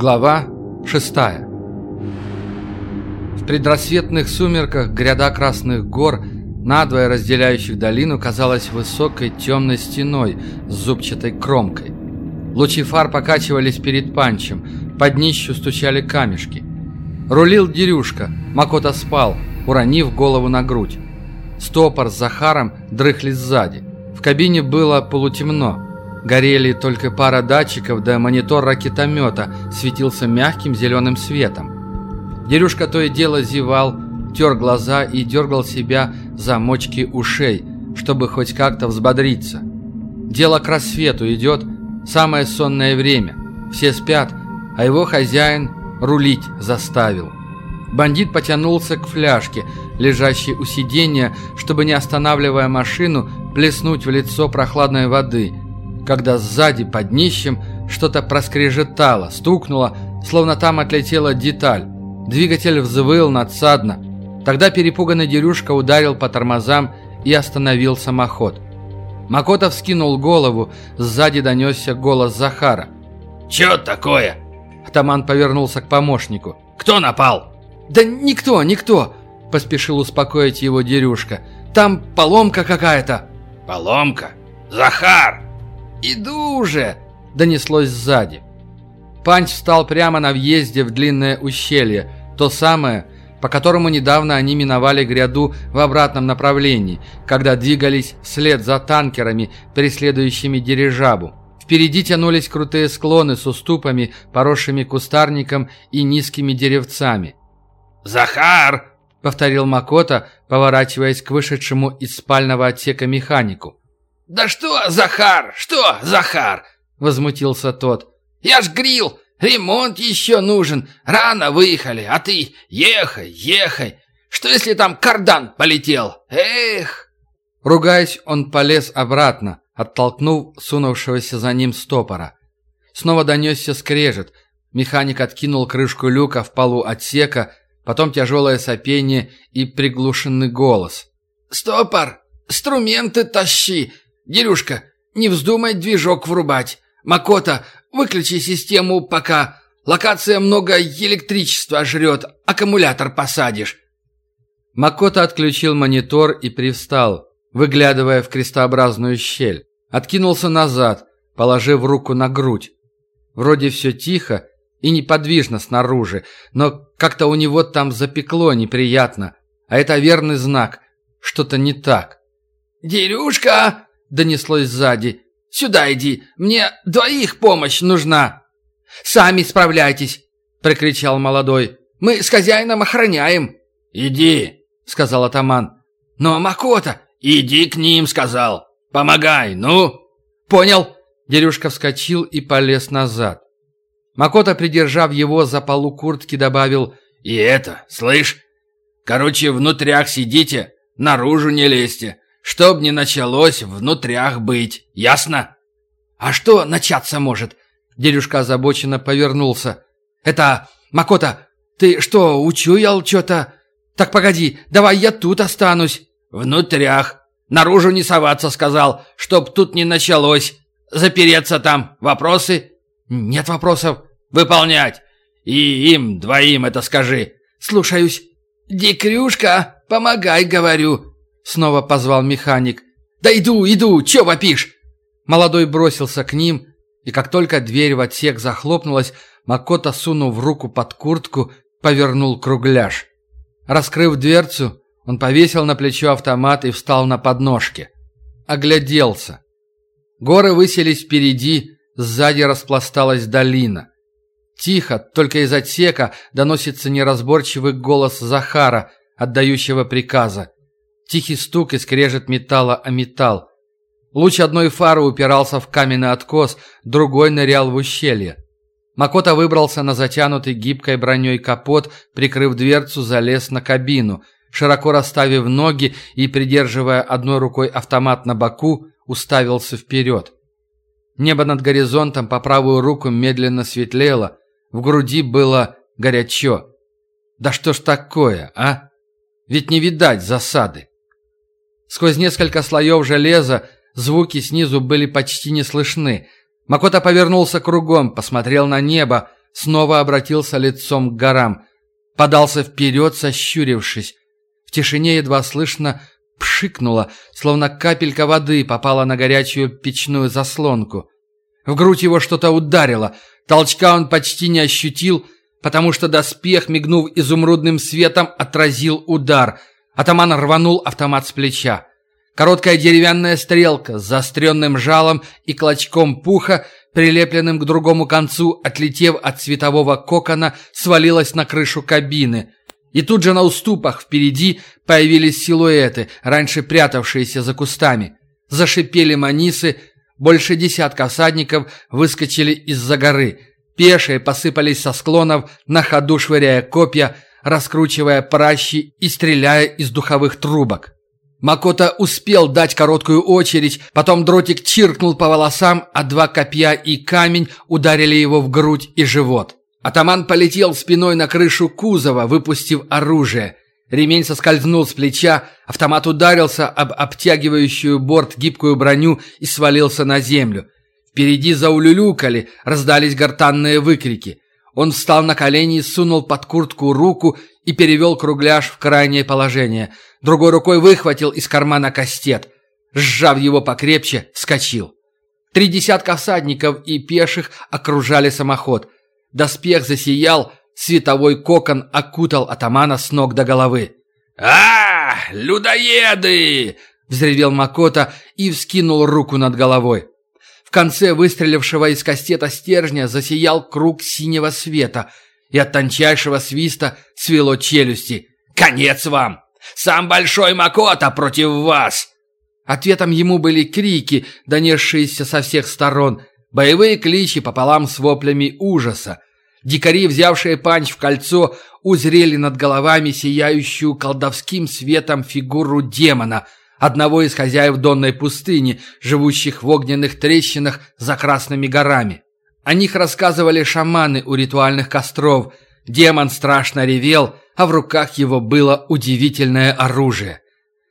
Глава 6 В предрассветных сумерках гряда Красных гор, надвое разделяющих долину, казалась высокой темной стеной с зубчатой кромкой. Лучи фар покачивались перед панчем, под днищу стучали камешки. Рулил Дерюшка, Макота спал, уронив голову на грудь. Стопор с Захаром дрыхли сзади. В кабине было полутемно. Горели только пара датчиков, да монитор ракетомета светился мягким зеленым светом. Дерюшка то и дело зевал, тер глаза и дергал себя за мочки ушей, чтобы хоть как-то взбодриться. Дело к рассвету идет, самое сонное время. Все спят, а его хозяин рулить заставил. Бандит потянулся к фляжке, лежащей у сиденья, чтобы, не останавливая машину, плеснуть в лицо прохладной воды – когда сзади под днищем что-то проскрежетало, стукнуло, словно там отлетела деталь. Двигатель взвыл надсадно. Тогда перепуганный Дерюшка ударил по тормозам и остановил самоход. Макотов скинул голову, сзади донесся голос Захара. «Чё такое?» Атаман повернулся к помощнику. «Кто напал?» «Да никто, никто!» Поспешил успокоить его Дерюшка. «Там поломка какая-то!» «Поломка? Захар!» «Иду уже!» – донеслось сзади. Панч встал прямо на въезде в длинное ущелье, то самое, по которому недавно они миновали гряду в обратном направлении, когда двигались вслед за танкерами, преследующими дирижабу. Впереди тянулись крутые склоны с уступами, поросшими кустарником и низкими деревцами. «Захар!» — повторил Макота, поворачиваясь к вышедшему из спального отсека механику. «Да что, Захар? Что, Захар?» — возмутился тот. «Я ж грил, ремонт еще нужен. Рано выехали, а ты ехай, ехай. Что если там кардан полетел? Эх!» Ругаясь, он полез обратно, оттолкнув сунувшегося за ним стопора. Снова донесся скрежет. Механик откинул крышку люка в полу отсека, потом тяжелое сопение и приглушенный голос. «Стопор, инструменты тащи, «Дерюшка, не вздумай движок врубать. Макота, выключи систему пока. Локация много электричества жрет, аккумулятор посадишь». Макота отключил монитор и привстал, выглядывая в крестообразную щель. Откинулся назад, положив руку на грудь. Вроде все тихо и неподвижно снаружи, но как-то у него там запекло неприятно. А это верный знак. Что-то не так. «Дерюшка!» Донеслось сзади. «Сюда иди, мне двоих помощь нужна!» «Сами справляйтесь!» — прокричал молодой. «Мы с хозяином охраняем!» «Иди!» — сказал атаман. «Но Макота!» «Иди к ним!» — сказал. «Помогай, ну!» «Понял!» Дерюшка вскочил и полез назад. Макота, придержав его за полу куртки, добавил «И это, слышь? Короче, внутрях сидите, наружу не лезьте. Чтоб не началось внутрях быть, ясно? А что начаться может? Дедушка озабоченно повернулся. Это, Макота, ты что, учуял что-то? Так погоди, давай я тут останусь. Внутрях. Наружу не соваться, сказал, чтоб тут не началось. Запереться там. Вопросы? Нет вопросов. Выполнять. И им двоим это скажи. Слушаюсь. Дикрюшка, помогай, говорю. Снова позвал механик. «Да иду, иду! Чё вопишь?» Молодой бросился к ним, и как только дверь в отсек захлопнулась, Макота, сунув руку под куртку, повернул кругляш. Раскрыв дверцу, он повесил на плечо автомат и встал на подножке. Огляделся. Горы высились впереди, сзади распласталась долина. Тихо, только из отсека доносится неразборчивый голос Захара, отдающего приказа. Тихий стук и скрежет металла о металл. Луч одной фары упирался в каменный откос, другой нырял в ущелье. Макота выбрался на затянутый гибкой броней капот, прикрыв дверцу, залез на кабину. Широко расставив ноги и, придерживая одной рукой автомат на боку, уставился вперед. Небо над горизонтом по правую руку медленно светлело, в груди было горячо. Да что ж такое, а? Ведь не видать засады. Сквозь несколько слоев железа звуки снизу были почти не слышны. Макота повернулся кругом, посмотрел на небо, снова обратился лицом к горам, подался вперед, сощурившись. В тишине едва слышно пшикнуло, словно капелька воды попала на горячую печную заслонку. В грудь его что-то ударило, толчка он почти не ощутил, потому что доспех, мигнув изумрудным светом, отразил удар. Атаман рванул автомат с плеча. Короткая деревянная стрелка с заостренным жалом и клочком пуха, прилепленным к другому концу, отлетев от светового кокона, свалилась на крышу кабины. И тут же на уступах впереди появились силуэты, раньше прятавшиеся за кустами. Зашипели манисы, больше десятка всадников выскочили из-за горы. Пешие посыпались со склонов, на ходу швыряя копья, раскручивая пращи и стреляя из духовых трубок. Макота успел дать короткую очередь, потом дротик чиркнул по волосам, а два копья и камень ударили его в грудь и живот. Атаман полетел спиной на крышу кузова, выпустив оружие. Ремень соскользнул с плеча, автомат ударился об обтягивающую борт гибкую броню и свалился на землю. Впереди заулюлюкали, раздались гортанные выкрики. Он встал на колени, сунул под куртку руку и перевел кругляш в крайнее положение. Другой рукой выхватил из кармана кастет. Сжав его покрепче, вскочил. Три десятка всадников и пеших окружали самоход. Доспех засиял, световой кокон окутал атамана с ног до головы. а, людоеды!» — взревел Макота и вскинул руку над головой. В конце выстрелившего из кастета стержня засиял круг синего света, и от тончайшего свиста свело челюсти. «Конец вам! Сам Большой Макота против вас!» Ответом ему были крики, донесшиеся со всех сторон, боевые кличи пополам с воплями ужаса. Дикари, взявшие панч в кольцо, узрели над головами сияющую колдовским светом фигуру демона — одного из хозяев Донной пустыни, живущих в огненных трещинах за Красными горами. О них рассказывали шаманы у ритуальных костров. Демон страшно ревел, а в руках его было удивительное оружие.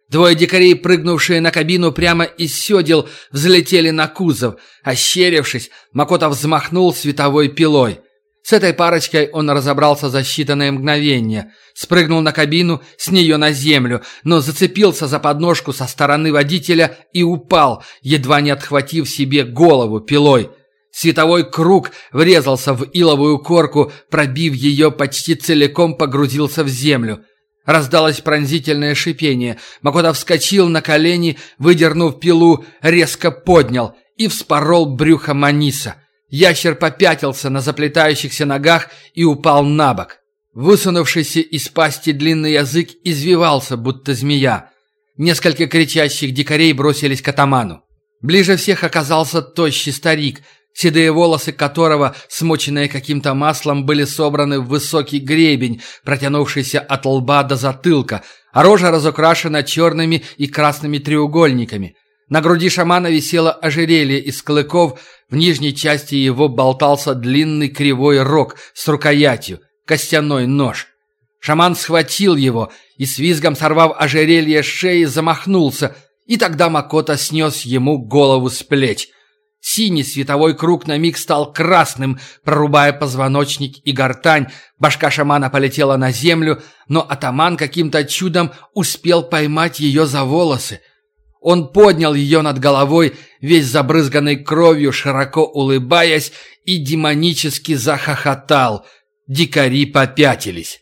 Двое дикарей, прыгнувшие на кабину прямо из седел, взлетели на кузов. Ощерившись, Макота взмахнул световой пилой. С этой парочкой он разобрался за считанные мгновения. Спрыгнул на кабину, с нее на землю, но зацепился за подножку со стороны водителя и упал, едва не отхватив себе голову пилой. Световой круг врезался в иловую корку, пробив ее почти целиком, погрузился в землю. Раздалось пронзительное шипение. Макота вскочил на колени, выдернув пилу, резко поднял и вспорол брюхо Маниса. Ящер попятился на заплетающихся ногах и упал на бок. Высунувшийся из пасти длинный язык извивался, будто змея. Несколько кричащих дикарей бросились к атаману. Ближе всех оказался тощий старик, седые волосы которого, смоченные каким-то маслом, были собраны в высокий гребень, протянувшийся от лба до затылка, а рожа разукрашена черными и красными треугольниками. На груди шамана висело ожерелье из клыков, в нижней части его болтался длинный кривой рог с рукоятью, костяной нож. Шаман схватил его и с визгом сорвав ожерелье с шеи замахнулся, и тогда Макота снес ему голову с плеч. Синий световой круг на миг стал красным, прорубая позвоночник и гортань. Башка шамана полетела на землю, но атаман каким-то чудом успел поймать ее за волосы. Он поднял ее над головой, весь забрызганный кровью, широко улыбаясь, и демонически захохотал. Дикари попятились.